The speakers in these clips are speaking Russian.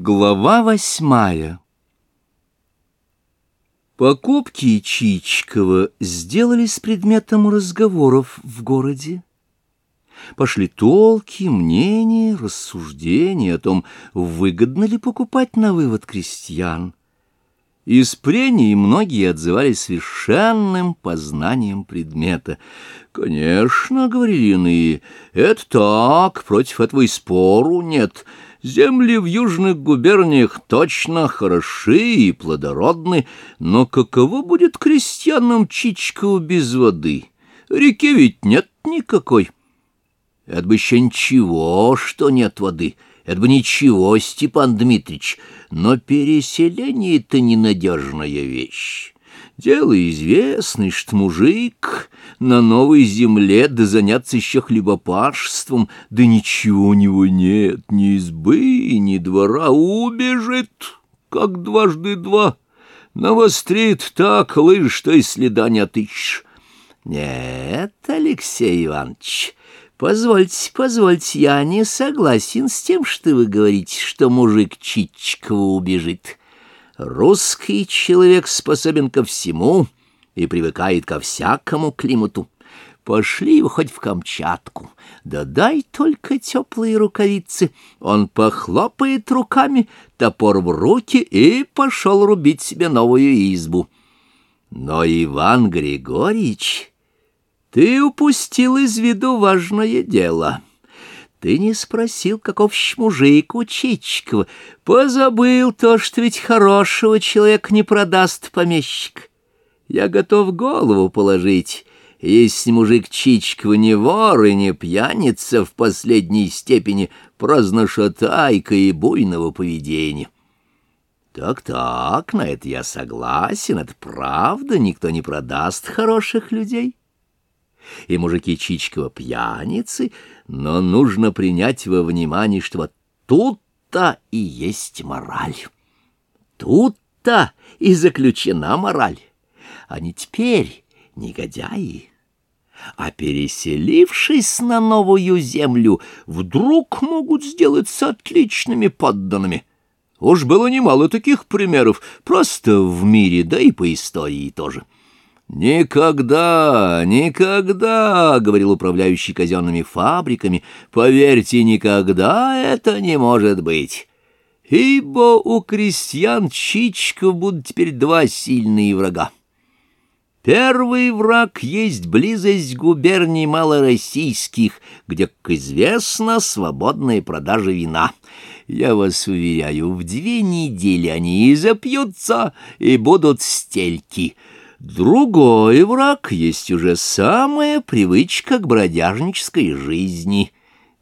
Глава восьмая Покупки Чичкова сделались предметом разговоров в городе. Пошли толки, мнения, рассуждения о том, выгодно ли покупать на вывод крестьян. Из прений многие отзывались совершенным познанием предмета. «Конечно, — говорили иные, — это так, против этого и спору нет». Земли в южных губерниях точно хороши и плодородны, но каково будет крестьянам Чичкову без воды? Реки ведь нет никакой. Это бы еще ничего, что нет воды. Это бы ничего, Степан Дмитрич. Но переселение — это ненадежная вещь. Дело известное, что мужик на новой земле, да заняться еще хлебопашеством, да ничего у него нет, ни избы, ни двора, убежит, как дважды два. Навострит так лыж, что и следа не отыщешь. Нет, Алексей Иванович, позвольте, позвольте, я не согласен с тем, что вы говорите, что мужик Чичкова убежит. Русский человек способен ко всему и привыкает ко всякому климату. Пошли его хоть в Камчатку, да дай только теплые рукавицы. Он похлопает руками, топор в руки и пошел рубить себе новую избу. Но, Иван Григорьевич, ты упустил из виду важное дело». Ты не спросил, каков мужик у Чичикова. Позабыл то, что ведь хорошего человека не продаст помещик. Я готов голову положить, если мужик Чичикова не вор и не пьяница в последней степени праздношатайка и буйного поведения. Так-так, на это я согласен, это правда, никто не продаст хороших людей и мужики Чичкова пьяницы, но нужно принять во внимание, что вот тут-то и есть мораль. Тут-то и заключена мораль. Они теперь негодяи. А переселившись на новую землю, вдруг могут сделаться отличными подданными. Уж было немало таких примеров, просто в мире, да и по истории тоже. «Никогда, никогда!» — говорил управляющий казенными фабриками. «Поверьте, никогда это не может быть, ибо у крестьян Чичков будут теперь два сильные врага. Первый враг есть близость губерний малороссийских, где, как известно, свободная продажа вина». Я вас уверяю, в две недели они и запьются, и будут стельки. Другой враг есть уже самая привычка к бродяжнической жизни,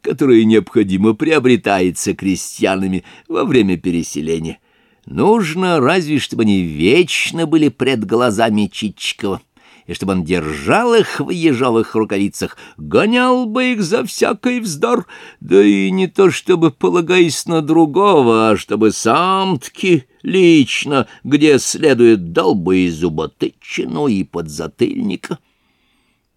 которая необходимо приобретается крестьянами во время переселения. Нужно разве чтобы они вечно были пред глазами Чичикова и чтобы он держал их в ежовых рукавицах, гонял бы их за всякий вздор, да и не то чтобы полагаясь на другого, а чтобы сам-таки лично, где следует, дал и зуботычину, и подзатыльника.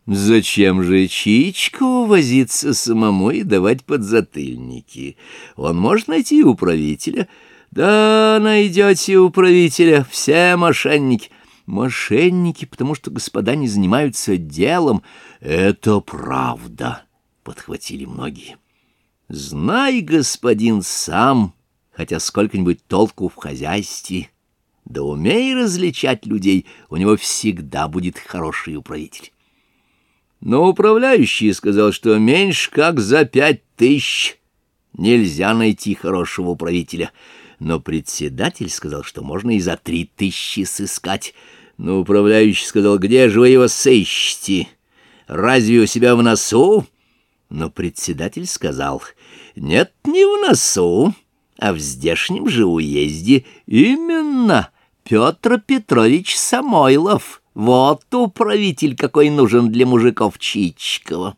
Зачем же Чичку возиться самому и давать подзатыльники? Он может найти управителя. Да, найдете управителя, все мошенники — Мошенники, потому что господа не занимаются делом. Это правда, — подхватили многие. Знай, господин, сам, хотя сколько-нибудь толку в хозяйстве, да умей различать людей, у него всегда будет хороший управитель. Но управляющий сказал, что меньше как за пять тысяч нельзя найти хорошего управителя, но председатель сказал, что можно и за три тысячи сыскать — но управляющий сказал, где же вы его сыщете? Разве у себя в носу? Но председатель сказал, нет, не в носу, а в здешнем же уезде. Именно Петр Петрович Самойлов. Вот управитель, какой нужен для мужиков Чичкова.